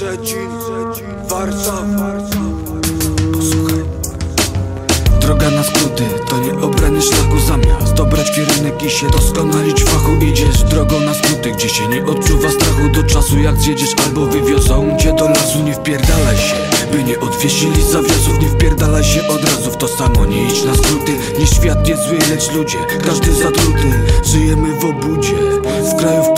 Szczecin, Warszawa Posłuchaj. Droga na skróty to nie obrany szlaku zamiast. Dobrać kierunek i się doskonalić fachu. Idziesz drogą na skróty, gdzie się nie odczuwa strachu. Do czasu jak zjedziesz albo wywiozą cię do lasu. Nie wpierdalaj się, by nie odwiesili zawiasów. Nie wpierdalaj się od razu w to samo. Nie idź na skróty, nie świat jest zły, lecz ludzie Każdy zatruty, żyjemy w obudzie W kraju, w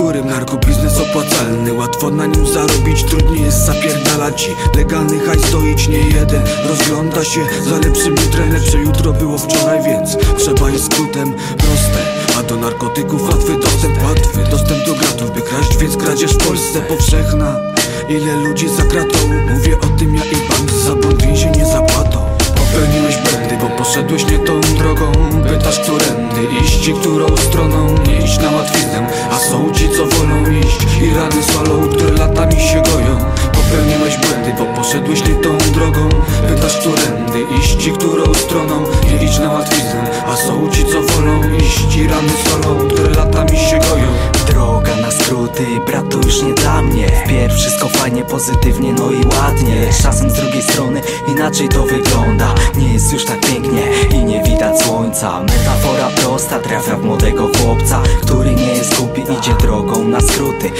Łatwo na nim zarobić, trudniej jest zapierdalać ci Legalny hajs stoić nie jeden. Rozgląda się za lepszym jutrem Lepsze jutro było wczoraj, więc trzeba jest skrótem proste. A do narkotyków łatwy dostęp, łatwy dostęp do gratów By kraść, więc kradzież w Polsce powszechna. Ile ludzi za kratą? Mówię o tym ja i bank za błąd więzienie zapłatą. Popełniłeś błędy, bo poszedłeś nie tą drogą. Pytasz którędy iść i którą stroną? Nie iść na łatwiznę, rany swalą, które latami się goją. Popełniłeś błędy, bo poszedłeś nie tą drogą. Pytasz którędy iść którą stroną. Nie idź na łatwiznę, a są ci co wolą iść rany swalą, które latami się goją. Droga na skróty, brat to już nie dla mnie. Wpierw wszystko fajnie, pozytywnie, no i ładnie. Czasem z drugiej strony inaczej to wygląda. Nie jest już tak pięknie i nie widać słońca. Metafora prosta trafia w młodego chłopca Który nie jest głupi, idzie drogą na skróty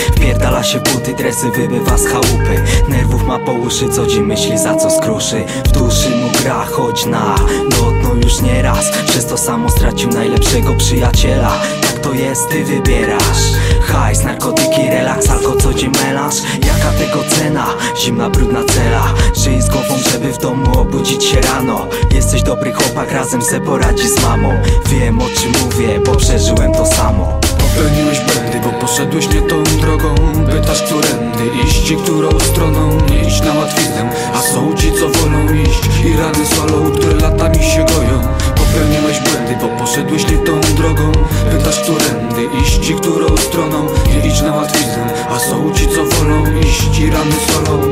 Wpierdala się buty, dresy wybywa z chałupy. Nerwów ma po uszy, co dzień myśli za co skruszy. W duszy mu gra, choć na lotno już nie raz. Przez to samo stracił najlepszego przyjaciela. Jak to jest, ty wybierasz. Hajs, narkotyki, relaks, alko co dzień melanż. Jaka tego cena? Zimna, brudna cela. Żyj z głową, żeby w domu obudzić się rano. Jesteś dobry chłopak, razem se poradzi z mamą. Wiem o czym mówię, bo przeżyłem to samo Popełniłeś błędy, bo poszedłeś nie tą drogą. Pytasz którędy iść i którą stroną Nie iść na łatwiznę, a są ci co wolą iść I rany swalą, które latami się goją. Popełniłeś błędy, bo poszedłeś nie tą drogą. Pytasz którędy iść i którą stroną Nie idź na łatwiznę, a są ci co wolą iść I rany swalą,